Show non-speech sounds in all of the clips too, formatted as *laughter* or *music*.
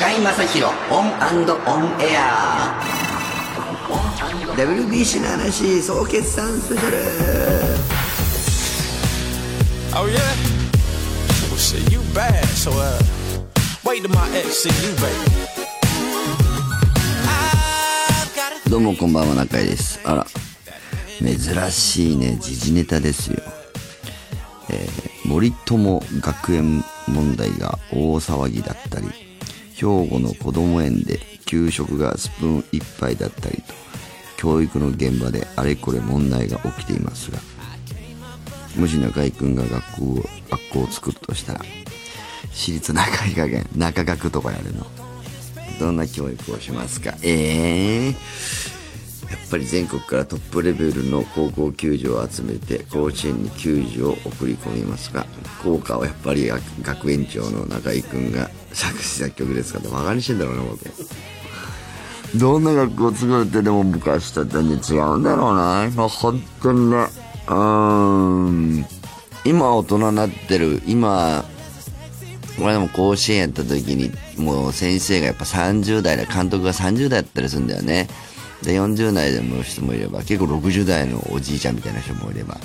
中居正広オンオンエア。WBC の話総決算スペシャル。Oh yeah? Well shit, you bad, so uh wait till my ex see you, baby. I've got a どうもこんばんは中居です。あら珍しいね時事ネタですよ。えー森友学園問題が大騒ぎだったり兵庫のこども園で給食がスプーン一杯だったりと教育の現場であれこれ問題が起きていますがもし中居君が学校を学校を作るとしたら私立中居加減中学とかやるの。どんな教育をしますか？ええやっぱり全国からトップレベルの高校球児を集めて甲子園に球児を送り込みますが効果はやっぱり学園長の中居君が作詞作曲ですからバカにしてんだろうな僕。どんな学校を作るってでも昔と全然違うんだろうねもう本当にねうーん。今大人になってる今俺でも甲子園やった時にもう先生がやっぱ30代で監督が30代やったりするんだよね。で40代でも人もいれば結構60代のおじいちゃんみたいな人もいれば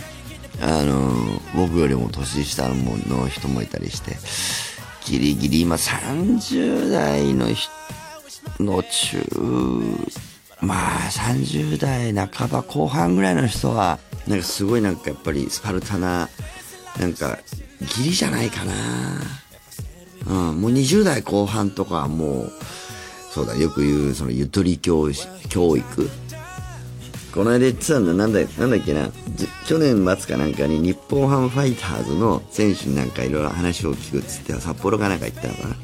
あの僕よりも年下のの人もいたりしてギリギリ今30代の人の中まあ30代半ば後半ぐらいの人はなんかすごいなんかやっぱりスパルタななんかギリじゃないかな。うん、もう20代後半とかはもう、そうだ、よく言う、その、ゆとり教教育。この間言ってたんだ、なんだ、なんだっけな、去年末かなんかに日本ハムファイターズの選手になんかいろいろ話を聞くっつって、札幌かなんか行ったのかな。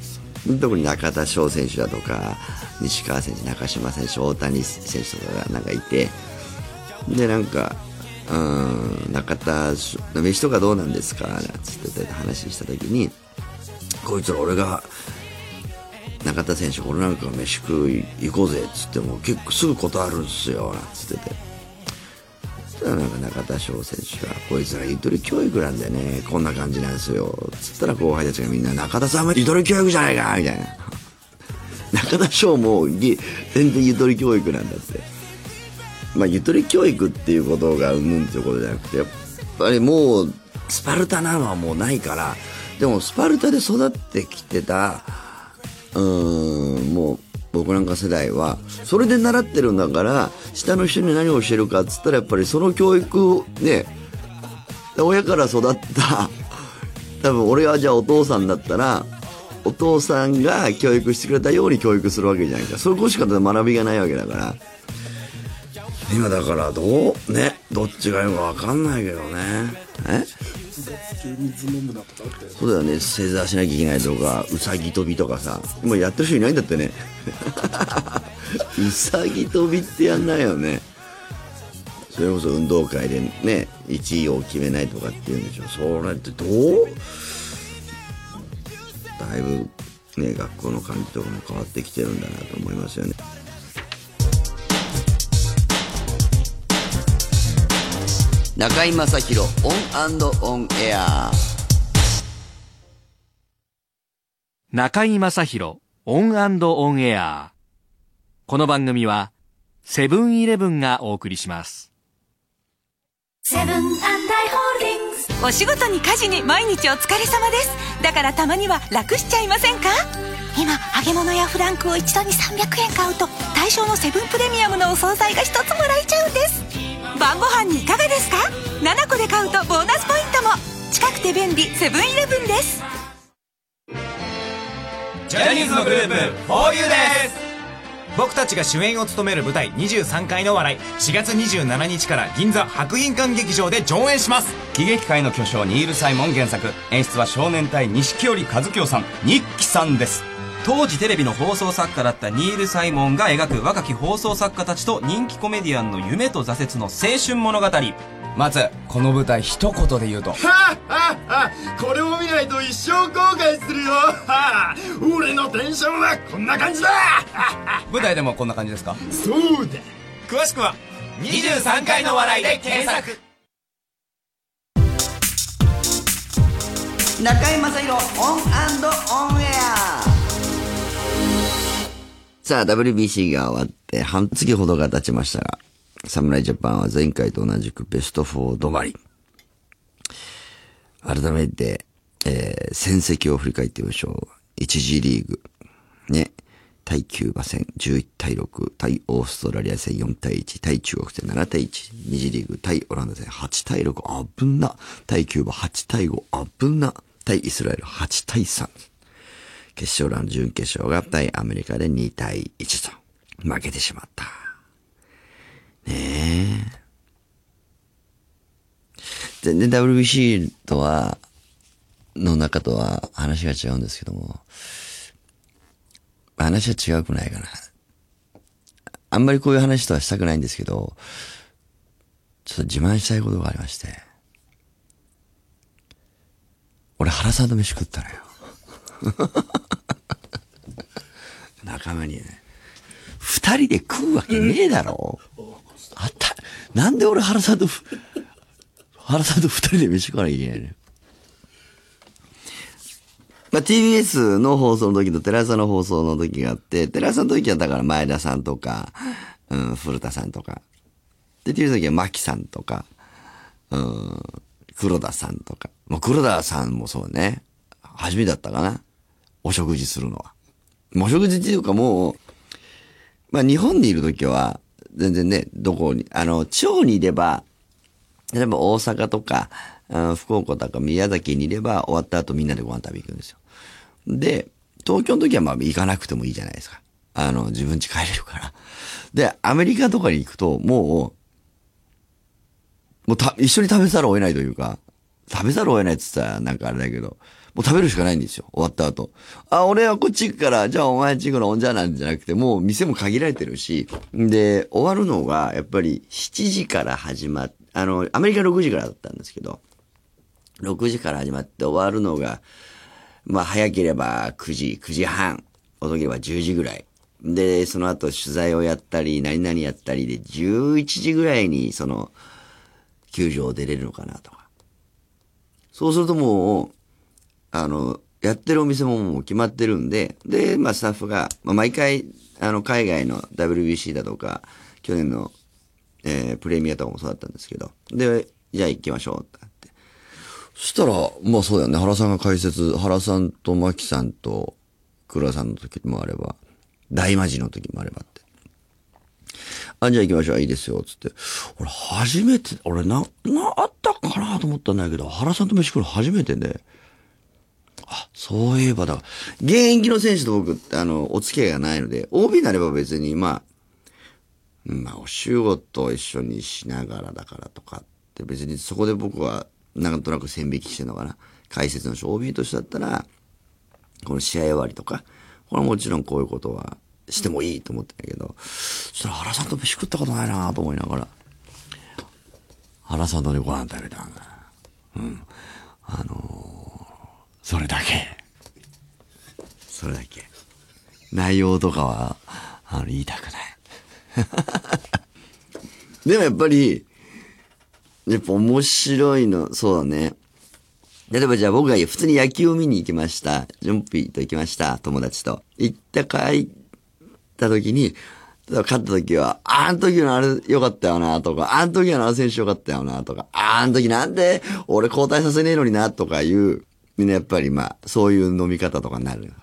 特に中田翔選手だとか、西川選手、中島選手、大谷選手とかがなんかいて、で、なんか、うん、中田、飯とかどうなんですか？なんつって話した時に、こいつら俺が中田選手俺なんか飯食い行こうぜっつっても結構すぐ断るんすよなんつってて。そしたらなんか中田翔選手がこいつらゆとり教育なんだよね。こんな感じなんですよ。つったら後輩たちがみんな中田さんもゆとり教育じゃないかみたいな。中田翔も全然ゆとり教育なんだって。まあゆとり教育っていうことがうんぬんっていうことじゃなくてやっぱりもうスパルタなのはもうないからでもスパルタで育ってきてたうんもう僕なんか世代はそれで習ってるんだから下の人に何を教えるかっつったらやっぱりその教育をね親から育った *laughs* 多分俺はじゃあお父さんだったらお父さんが教育してくれたように教育するわけじゃないか。そこしか学びがないわけだから。今だからどうねどっちがいいのか分かんないけどね。え？そうだよね。正座しなきゃいけないとかうさぎ跳びとかさ。今やってる人いないんだってね。*laughs* うさぎ跳びってやんないよね。それこそ運動会でね1位を決めないとかっていうんでしょ。それってどう？だいぶね学校の感じとかも変わってきてるんだなと思いますよね。中居正広オンオンエア。中居正広オンオンエア。この番組はセブンイレブンがお送りします。セブンアイ・ホールディングス。お仕事に家事に毎日お疲れ様です。だからたまには楽しちゃいませんか？今揚げ物やフランクを一度に300円買うと対象のセブンプレミアムのお惣菜が1つもらえちゃうんです晩ご飯にいかがですか？7個で買うとボーナスポイントも。近くて便利セブンイレブンです。ジャニーズのグループ 4U です。僕たちが主演を務める舞台23回の笑い。4月27日から銀座博品館劇場で上演します。喜劇界の巨匠ニール・サイモン原作。演出は少年隊錦織和京さん。日記さんです当時テレビの放送作家だったニール・サイモンが描く若き放送作家たちと人気コメディアンの夢と挫折の青春物語。まずこの舞台一言で言うと。はははこれを見ないと一生後悔するよは俺のテンションはこんな感じだ舞台でもこんな感じですかそうだ詳しくは23回の笑いで検索中居正広オンオンエアさあ、WBC が終わって半月ほどが経ちましたが、侍ジャパンは前回と同じくベスト4止まり。改めて、えー、戦績を振り返ってみましょう。一次リーグ。ね。対キューバ戦11対6、対オーストラリア戦4対1、対中国戦7対1、二次リーグ対オランダ戦8対6、あぶんな。対キューバ8対5、あぶんな。対イスラエル8対3。決勝ラウンド準決勝が対アメリカで2対1と負けてしまった。ねえ。全然 WBC とは、の中とは話が違うんですけども、話は違くないかな。あんまりこういう話とはしたくないんですけど、ちょっと自慢したいことがありまして。俺原さんと飯食ったのよ。*laughs* 仲間にね。二人で食うわけねえだろ。あった。なんで俺原さんと、原さんと二人で飯食わなきゃいけないの？よ。まあ、TBS の放送の時とテレ朝の放送の時があって、テレ朝の時はだから前田さんとか、うん、古田さんとか。で、TBS の時は牧さんとか、うん、黒田さんとか。まあ、黒田さんもそうね。初めだったかな。お食事するのは。お食事っていうかもう、まあ、日本にいる時は、全然ね、どこに、あの、地方にいれば、例えば大阪とか、福岡とか宮崎にいれば終わった後みんなでご飯食べ行くんですよ。で、東京の時はまあ行かなくてもいいじゃないですか。あの、自分家帰れるから。で、アメリカとかに行くと、もう、もうた、一緒に食べざるを得ないというか、食べざるを得ないって言ったらなんかあれだけど、もう食べるしかないんですよ。終わった後。あ、俺はこっち行くから、じゃあお前んち行くのおんじゃなんじゃなくて、もう店も限られてるし、で、終わるのが、やっぱり7時から始まっ、あの、アメリカ6時からだったんですけど、6時から始まって終わるのが、まあ早ければ9時、9時半、遅ければ10時ぐらい。で、その後取材をやったり、何々やったりで、11時ぐらいに、その、球場を出れるのかなとか。そうするともう、あの、やってるお店ももう決まってるんで、で、まあスタッフが、まあ毎回、あの、海外の WBC だとか、去年の、えー、プレミアとかもそうだったんですけど、で、じゃあ行きましょうって。そしたら、まあそうだよね。原さんが解説、原さんと牧さんと黒田さんの時もあれば、大魔寺の時もあればって。あ、じゃあ行きましょう。いいですよ。つって。俺初めて、俺な、な、あったかなと思ったんだけど、原さんと飯食うの初めてで、あ、そういえばだ。現役の選手と僕って、あの、お付き合いがないので、OB になれば別に、まあ、まあ、お仕事を一緒にしながらだからとかって、別にそこで僕は、なんとなく線引きしてるのかな。解説の人、OB としてだったら、この試合終わりとか、これはもちろんこういうことはしてもいいと思ってんだけど、そしたら原さんと飯食ったことないなと思いながら、原さんとねご飯食べたんだ。うん。あのー、それだけ。それだけ。内容とかは、あの、言いたくない。*laughs* でもやっぱり、やっぱ面白いの、そうだね。例えばじゃあ僕が普通に野球を見に行きました。ジョンピーと行きました。友達と。行った帰った時に、勝った時は、あの時のあれ良かったよなとか、あの時のあの選手良かったよなとか、あの時なんで俺交代させねえのになとかいう、みんなやっぱりまあ、そういう飲み方とかになる。で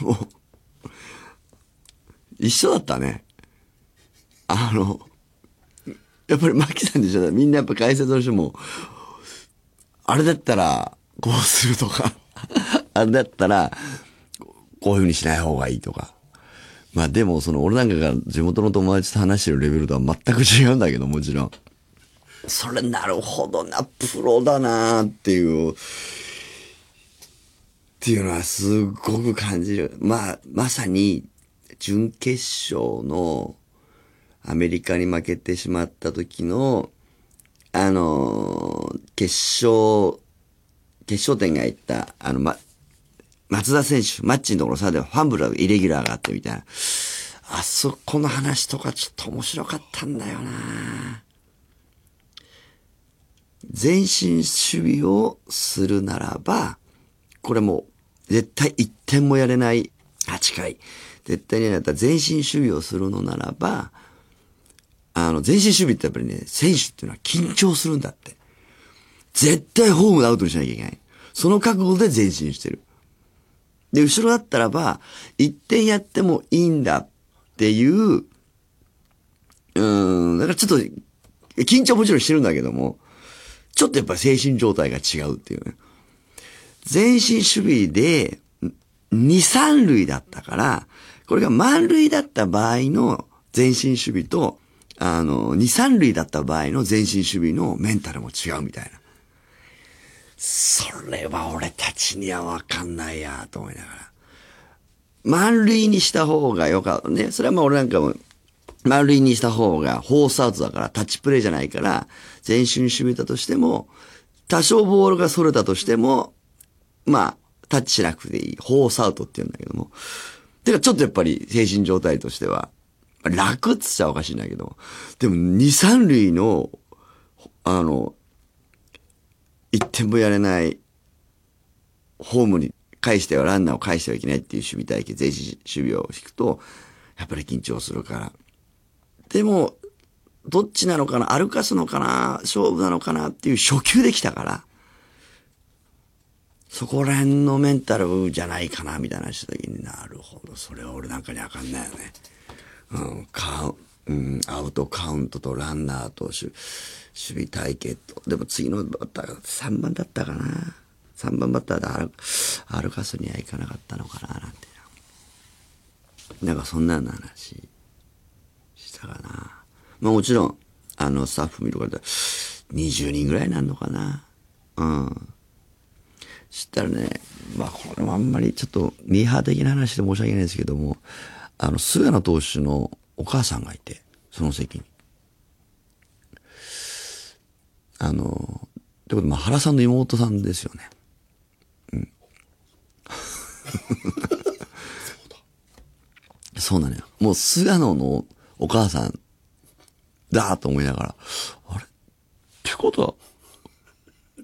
も、一緒だったね。あの、やっぱりマキさんでしょ？みんなやっぱ解説の人も、あれだったら、こうするとか、あれだったら、こういう風にしない方がいいとか。まあでも、その、俺なんかが地元の友達と話してるレベルとは全く違うんだけど、もちろん。それなるほどな、プロだなっていう、っていうのはすごく感じる。まあ、まさに、準決勝のアメリカに負けてしまった時の、あのー決勝、決勝点がいった、あの、ま、松田選手、マッチのところさ、でファンブル、イレギュラーがあってみたいな。あそこの話とかちょっと面白かったんだよな前進守備をするならば、これも絶対一点もやれない8回。絶対にやったら前進守備をするのならば、あの、前進守備ってやっぱりね、選手っていうのは緊張するんだって。絶対ホームでアウトにしなきゃいけない。その覚悟で前進してる。で、後ろだったらば、1点やってもいいんだっていう、うん、だからちょっと、緊張もちろんしてるんだけども、ちょっとやっぱ精神状態が違うっていうね。前進守備で、2、3塁だったから、これが満塁だった場合の前進守備と、あの、2、3塁だった場合の前進守備のメンタルも違うみたいな。それは俺たちにはわかんないや、と思いながら。満塁にした方がよかったね。それはまあ俺なんかも、満塁にした方がフォースアウトだから、タッチプレイじゃないから、前進守備だとしても、多少ボールが逸れたとしても、まあ、タッチしなくていい。フォースアウトって言うんだけども。てかちょっとやっぱり精神状態としては、楽っつっちゃおかしいんだけど、でも2、3塁の、あの、一点もやれない、ホームに返してはランナーを返してはいけないっていう守備体系、前進守備を引くと、やっぱり緊張するから。でも、どっちなのかな歩かすのかな勝負なのかなっていう初球できたから、そこら辺のメンタルじゃないかなみたいな話した時になるほど、それは俺なんかにわかんないよね。うん、カウうん、アウトカウントとランナーと守守備体系と、でも次のバッターが3番だったかな。3番バッターで歩かすにはいかなかったのかな、なんて。なんかそんなような話したかな。まあもちろん、あの、スタッフ見る方、20人ぐらいなんのかな。うん。そしたらね、まあこれもあんまりちょっとミーハー的な話で申し訳ないですけども、あの、菅野投手のお母さんがいて、その席に。あの、ってことで、まあ原さんの妹さんですよね。うん。そうなのよ。もう菅野のお母さんだと思いながら、あれ？ってことは、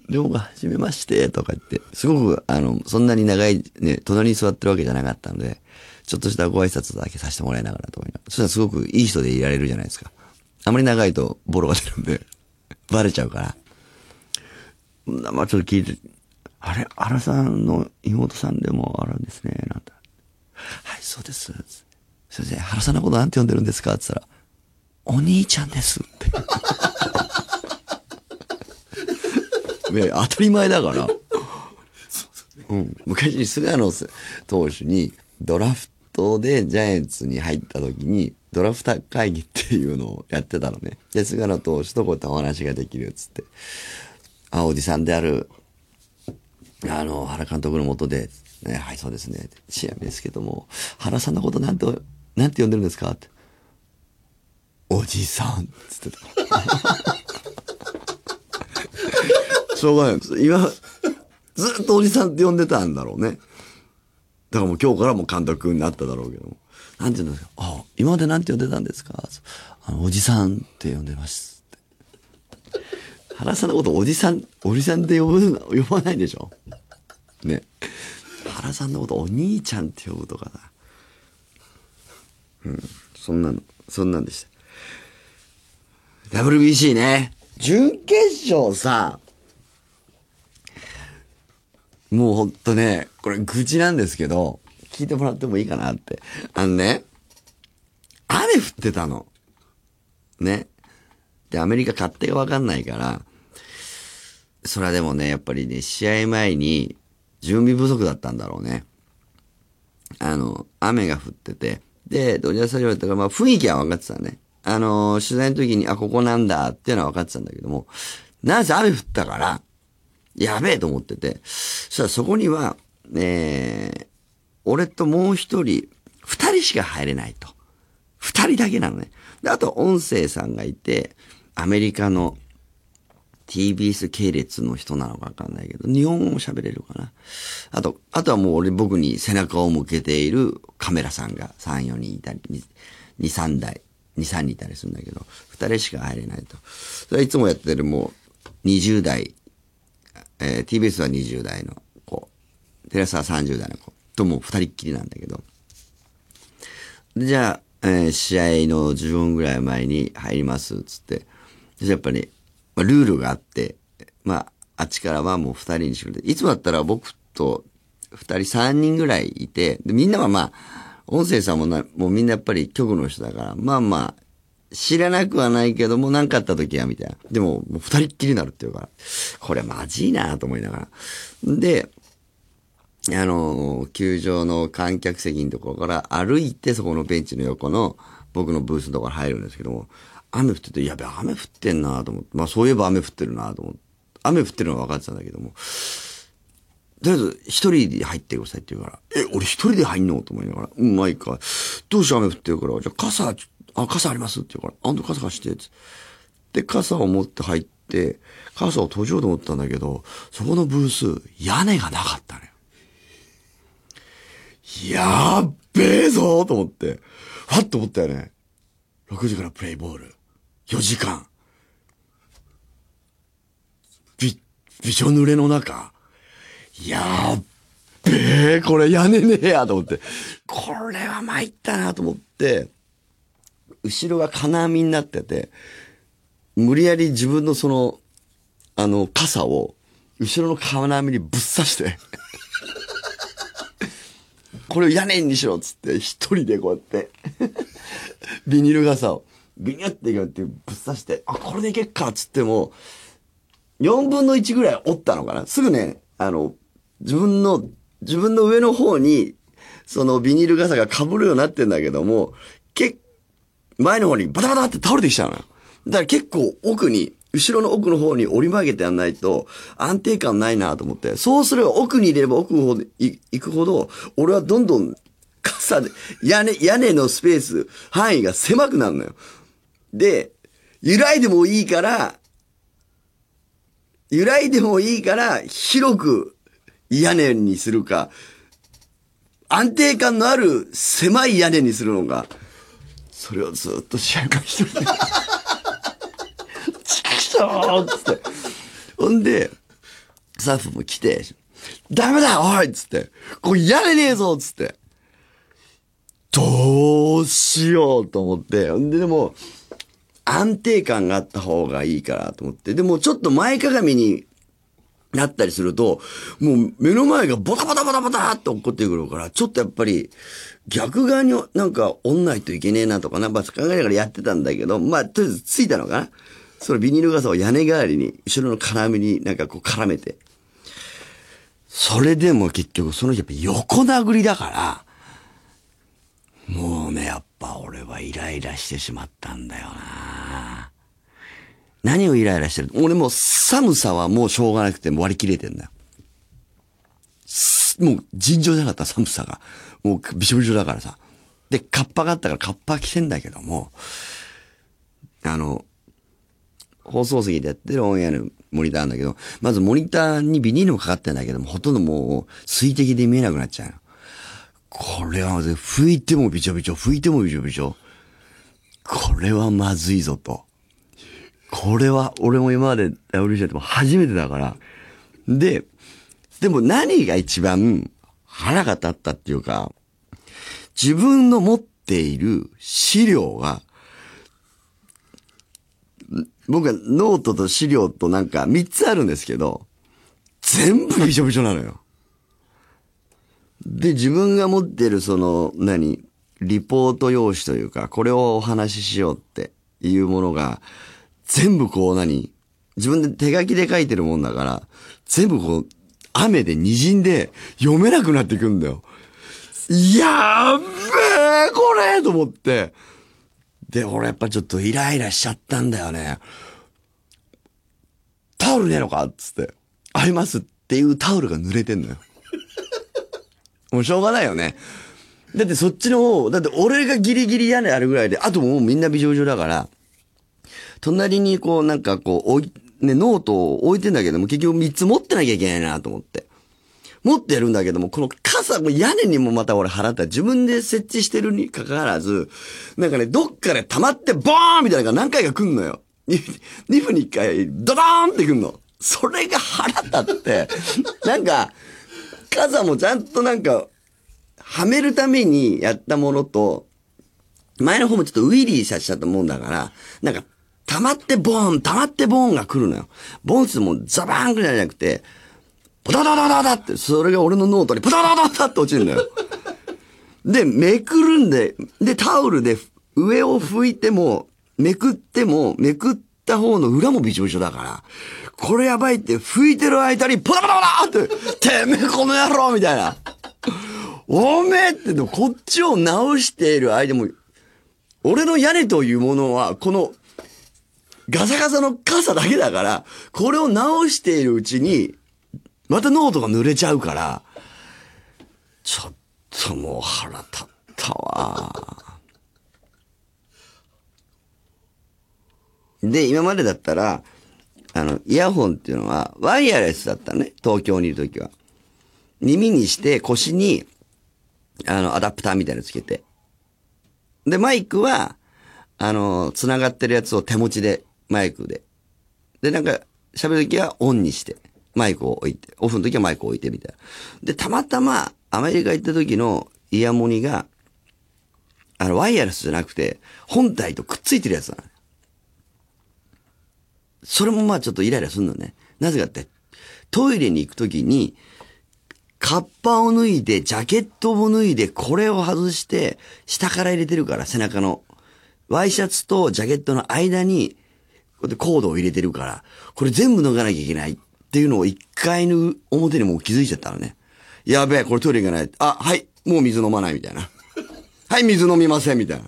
りょうが、はじめまして、とか言って、すごく、あの、そんなに長い、ね、隣に座ってるわけじゃなかったので、ちょっとしたご挨拶だけさせてもらいながらと思いながら、そしたらすごくいい人でいられるじゃないですか。あまり長いとボロが出るんで、バレちゃうから。まあちょっと聞いて、あれ、原さんの妹さんでもあるんですね、なんて。はい、そうです。先生、原さんのことなんて呼んでるんですかって言ったら、お兄ちゃんですって。*laughs* ね、当たり前だから。うん、昔、菅野投手にドラフトでジャイアンツに入った時に、ドラフト会議っていうのをやってたのね。で、菅野投手とこうやってお話ができるっつって。あ、おじさんである、あの、原監督のもとで、ね、はい、そうですね。ちなみにですけども、原さんのことなんて、なんて呼んでるんですかって。おじさんっつってた。*laughs* しょうがないです。今、ずっとおじさんって呼んでたんだろうね。だからもう今日からもう監督になっただろうけども。なんて言うんですかあ、今までなんて呼んでたんですか？あの、おじさんって呼んでますって。原さんのことおじさん、おじさんって呼ぶ、呼ばないでしょ？ね。原さんのことお兄ちゃんって呼ぶとかな。うん。そんなの、そんなんでした。WBC ね。準決勝さ、もうほんとね、これ愚痴なんですけど、聞いてもらってもいいかなって。あのね、雨降ってたの。ね。で、アメリカ勝手がわかんないから、それはでもね、やっぱりね、試合前に準備不足だったんだろうね。あの、雨が降ってて、で、ドジャースタジアムだったから、まあ雰囲気は分かってたね。あの、取材の時に、あ、ここなんだっていうのは分かってたんだけども、なんせ雨降ったから、やべえと思ってて、そしたらそこには、えー、俺ともう一人、二人しか入れないと。二人だけなのね。で、あと音声さんがいて、アメリカの TBS 系列の人なのかわかんないけど、日本語喋れるかな。あと、あとはもう俺僕に背中を向けているカメラさんが3、4人いたり、2、3台、2、3人いたりするんだけど、2人しか入れないと。それはいつもやってるもう20代、えー TBS は20代の子、テレ朝は30代の子。ともう2人っきりなんだけど、じゃあ、えー試合の10分ぐらい前に入ります、つって。じゃやっぱり、まあ、ルールがあって、まあ、あっちからはもう2人にしてくれて、いつもだったら僕と2人3人ぐらいいて、でみんなはまあ、音声さんもな、もうみんなやっぱり局の人だから、まあまあ、知らなくはないけども、何かあった時は、みたいな。でも、もう二人っきりになるっていうから、これまじいなと思いながら。で、あの球場の観客席のところから歩いて、そこのベンチの横の僕のブースのところに入るんですけども、雨降ってて、やべ、雨降ってんなと思って、まあそういえば雨降ってるなと思って、雨降ってるのは分かってたんだけども、とりあえず、一人で入ってくださいって言うから、え、俺一人で入んの？と思いながら、う、まいいか。どうしよう雨降ってるから、じゃあ傘、あ、傘あります？って言うから、あんた傘貸して、つって。で、傘を持って入って、傘を閉じようと思ったんだけど、そこのブース、屋根がなかったのよ。やっべえぞと思って、ファッと思ったよね。6時からプレイボール。4時間。び、びしょ濡れの中。やっべえ、これ屋根ねえやと思って。これは参ったなと思って、後ろが金網になってて、無理やり自分のその、あの、傘を、後ろの金網にぶっ刺して、*laughs* これを屋根にしろっつって、一人でこうやって、ビニール傘を、ビニュってこうやってぶっ刺して、あ、これでいけっかっつっても、4分の1ぐらい折ったのかな。すぐね、あの、自分の、自分の上の方に、そのビニール傘が被るようになってんだけども、け前の方にバタバタって倒れてきちゃうのよ。だから結構奥に、後ろの奥の方に折り曲げてやんないと安定感ないなと思って。そうすれば奥に入れれば奥の方で行くほど、俺はどんどん傘で、屋根、屋根のスペース、範囲が狭くなるのよ。で、揺らいでもいいから、揺らいでもいいから、広く屋根にするか、安定感のある狭い屋根にするのか、それをずっと試合会してる。ちくしょーっつって。ほんで、スタッフも来て、ダメだおいっつって。これやれねえぞっつって。どうしようと思って。ほんで、でも、安定感があった方がいいからと思って。でも、ちょっと前かがみになったりすると、もう目の前がボタボタボタボタって落っこってくるから、ちょっとやっぱり、逆側になんか、おんないといけねえなとかな、まあ、考えながらやってたんだけど、まあ、とりあえずついたのかな。そのビニール傘を屋根代わりに、後ろの金網になんかこう絡めて。それでも結局その日やっぱ横殴りだから、もうね、やっぱ俺はイライラしてしまったんだよな何をイライラしてる？俺もう寒さはもうしょうがなくて割り切れてんだよ。もう尋常じゃなかった寒さが。もうびしょびしょだからさ。で、カッパがあったからカッパ着てんだけども、あの、放送席でやってるオンエアのモニターなんだけど、まずモニターにビニールもかかってんだけども、ほとんどもう水滴で見えなくなっちゃうの。これはまずい拭いてもびちょびちょ、拭いてもびちょびちょ。これはまずいぞと。これは俺も今まで WBC やっても初めてだから。で、でも何が一番腹が立ったっていうか、自分の持っている資料が、僕はノートと資料となんか3つあるんですけど、全部びしょびしょなのよ。で、自分が持ってるその、何、リポート用紙というか、これをお話ししようっていうものが、全部こう何、自分で手書きで書いてるもんだから、全部こう、雨で滲んで読めなくなっていくんだよ。やっべえ、これと思って。で、俺やっぱちょっとイライラしちゃったんだよね。タオルねえのかっつって。ありますっていうタオルが濡れてんのよ。もうしょうがないよね。だってそっちの方、だって俺がギリギリ屋根あるぐらいで、あともうみんなびしょびしょだから、隣にこうなんかこう置い、ね、ノートを置いてんだけども、結局3つ持ってなきゃいけないなと思って。持ってやるんだけども、この傘、も屋根にもまた俺払った。自分で設置してるにかかわらず、なんかね、どっかで溜まってボーンみたいなのが何回か来んのよ。*laughs* 2分に1回、ドドーンって来んの。それが腹立って、なんか、傘もちゃんとなんか、はめるためにやったものと、前の方もちょっとウィリーさせちゃったもんだから、なんか、溜まってボーン、溜まってボーンが来るのよ。ボーンってもうザバーンくらいじゃなくて、ポタタタタタって、それが俺のノートにポタタタタって落ちるのよ。で、めくるんで、で、タオルで上を拭いても、めくっても、めくった方の裏もびちょびちょだから、これやばいって拭いてる間に、ポタポタポタって、てめえこの野郎みたいな。おめえって、こっちを直している間も、俺の屋根というものは、この、ガサガサの傘だけだから、これを直しているうちに、またノートが濡れちゃうから、ちょっともう腹立ったわ。で、今までだったら、あの、イヤホンっていうのは、ワイヤレスだったね、東京にいるときは。耳にして腰に、あの、アダプターみたいなのつけて。で、マイクは、あの、繋がってるやつを手持ちで、マイクで。で、なんか、喋るときはオンにして、マイクを置いて、オフのときはマイクを置いてみたいな。で、たまたま、アメリカ行った時のイヤモニが、あの、ワイヤレスじゃなくて、本体とくっついてるやつなの。それもまあちょっとイライラするのね。なぜかって、トイレに行くときに、カッパを脱いで、ジャケットを脱いで、これを外して、下から入れてるから、背中の。ワイシャツとジャケットの間に、こうやってコードを入れてるから、これ全部脱がなきゃいけないっていうのを一回の表にもう気づいちゃったのね。やべえ、これトイレ行かない。あ、はい、もう水飲まないみたいな。*laughs* はい、水飲みませんみたいな。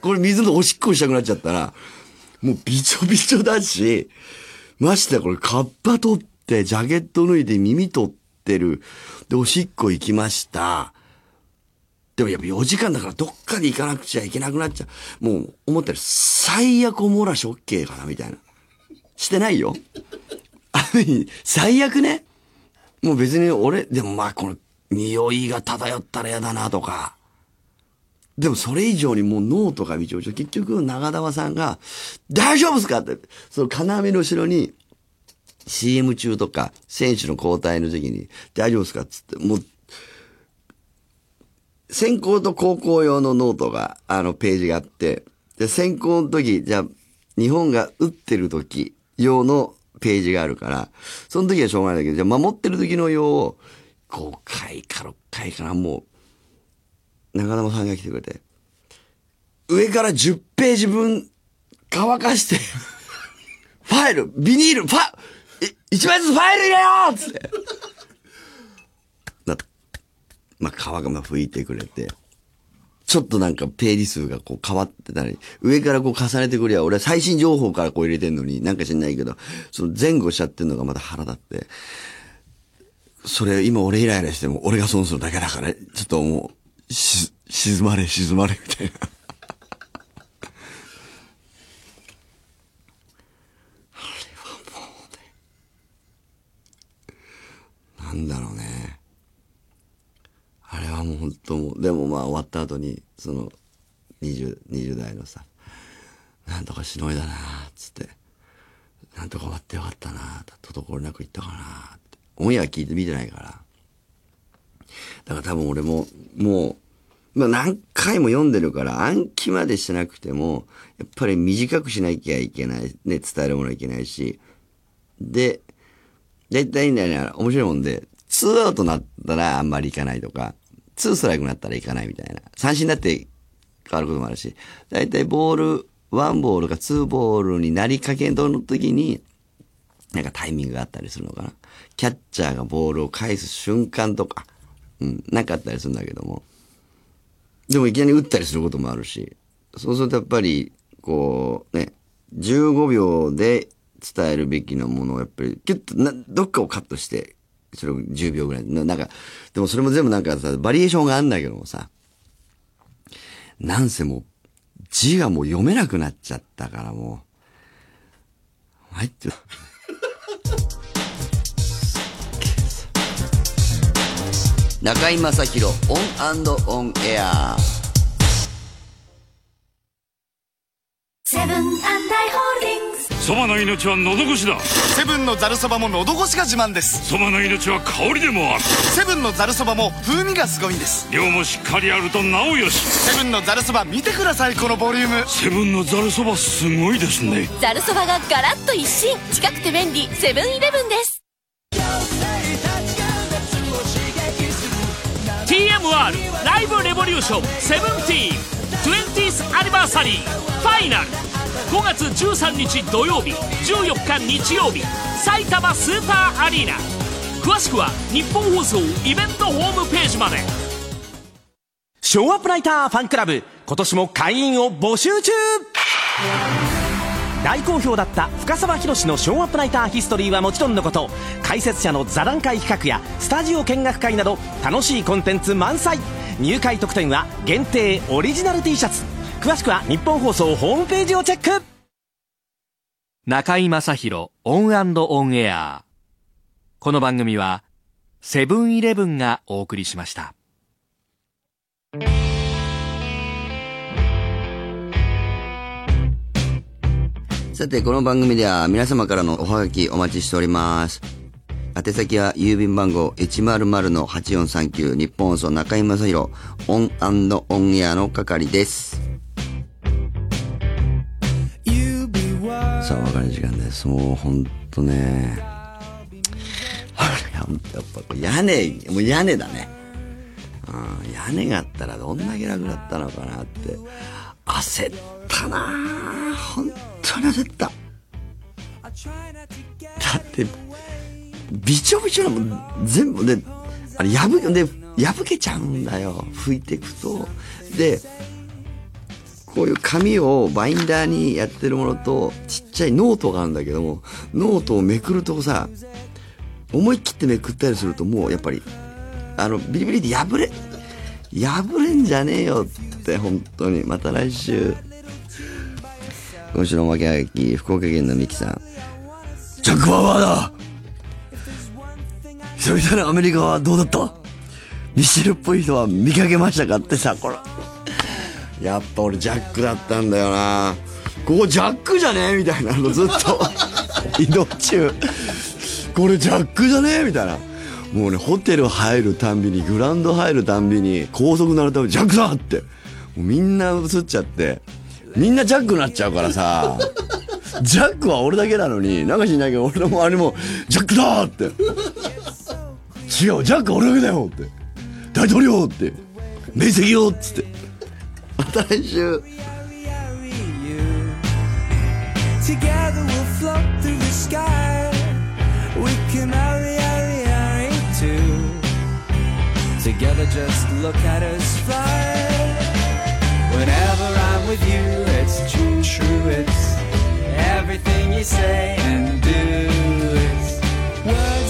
これ水のおしっこしたくなっちゃったら、もうびちょびちょだし、ましてこれカッパ取って、ジャケット脱いで耳取ってる。で、おしっこ行きました。でもやっぱ4時間だからどっかで行かなくちゃいけなくなっちゃう。もう思ったより最悪お漏らし OK かなみたいな。してないよ。あの日最悪ね。もう別に俺、でもまあこの匂いが漂ったら嫌だなとか。でもそれ以上にもうノートが微調子。結局長澤さんが、大丈夫ですかって、その金網の後ろに、CM 中とか、選手の交代の時に、大丈夫ですかっつって、もう、先行と高校用のノートが、あの、ページがあって、で、先行の時、じゃあ、日本が打ってる時用のページがあるから、その時はしょうがないんだけど、じゃあ守ってる時の用を、5回か6回かな、もう、長玉さんが来てくれて、上から10ページ分乾かして、*laughs* ファイル、ビニール、ファ、一枚ずつファイル入れようつって。まあ、皮がまあ拭いてくれて、ちょっとなんかページ数がこう変わってたり、上からこう重ねてくりゃ、俺は最新情報からこう入れてんのに、なんか知んないけど、その前後しちゃってんのがまた腹立って、それ今俺イライラしても俺が損するだけだから、ちょっともう、し、静まれ静まれみたいな。*laughs* あれはもうねなんだろうね。あれはもう本当もう、でもまあ終わった後に、その、20、20代のさ、なんとかしのいだなつって、なんとか終わってよかったな滞りなくいったかなって。オンエア聞いて見てないから。だから多分俺も、もう、まあ何回も読んでるから暗記までしなくても、やっぱり短くしなきゃいけない。ね、伝えるものはいけないし。で、だいたいね、面白いもんで、ツーアウトなったらあんまりいかないとか、ツーストライクになったらいかないみたいな。三振だって変わることもあるし、だいたいボール、ワンボールかツーボールになりかけの時に、なんかタイミングがあったりするのかな。キャッチャーがボールを返す瞬間とか、うん、なかったりするんだけども。でもいきなり打ったりすることもあるし、そうするとやっぱり、こう、ね、15秒で伝えるべきなものをやっぱり、キュッとな、どっかをカットして、それを10秒ぐらい。ななんか、でもそれも全部なんかさ、バリエーションがあるんだけどもさ、なんせもう、字がもう読めなくなっちゃったからもう、入ってる。*laughs* 中居正広オンオンエアセブンアンダイ・ホールディングスそばの命は喉越しだ。セブンのざるそばも喉越しが自慢です。そばの命は香りでもある。セブンのざるそばも風味がすごいんです。量もしっかりあるとなおよし。セブンのざるそば見てくださいこのボリューム。セブンのざるそばすごいですね。ざるそばがガラッと一新。近くて便利。セブンイレブンです。TMR ライブレボリューション 17th20th アニバーサリーファイナル5月13日土曜日14日日曜日埼玉スーパーアリーナ。詳しくは日本放送イベントホームページまで。ショーアップライターファンクラブ今年も会員を募集中。大好評だった深沢宏のショーアップライターヒストリーはもちろんのこと解説者の座談会企画やスタジオ見学会など楽しいコンテンツ満載。入会特典は限定オリジナル T シャツ。詳しくはニッポン放送ホームページをチェック中居正広 On and On Air この番組はセブンイレブンがお送りしましたさて、この番組では皆様からのおはがきお待ちしております。宛先は郵便番号100-8439ニッポン放送中居正広 On and On Air の係です。さあ、お別れの時間です。もうほんとね。*laughs* やっぱこれ屋根、もう屋根だね。うん、屋根があったらどんだけ楽だったのかなって。焦ったなぁ本当に焦った。だって、びちょびちょなもん、全部で、あれ、破け、で、破けちゃうんだよ。拭いていくと。で、こういう紙をバインダーにやってるものと、ちっちゃいノートがあるんだけども、ノートをめくるとさ、思い切ってめくったりするともうやっぱり、あの、ビリビリで破れ、破れんじゃねえよって、本当に。また来週。今週のおまけはがき、福岡県のミキさん。ジャック・バウアーだ久々のアメリカはどうだった？ミシェルっぽい人は見かけましたか？ってさ、これ。やっぱ俺ジャックだったんだよなここジャックじゃね？みたいなのずっと *laughs* 移動中。これジャックじゃね？みたいな。もうね、ホテル入るたんびに、グラウンド入るたんびに、高速乗るたびに、ジャックだって。みんな映っちゃって、みんなジャックになっちゃうからさ、ジャックは俺だけなのに、なんかしないけど俺の周りも、ジャックだって。違う、ジャックは俺だけだよって。大統領って。明晰よっつって。Together we'll float through the sky. We can too. Together just look at us fly. Whenever I'm with you, it's true, true, it's everything you say and do. It's words.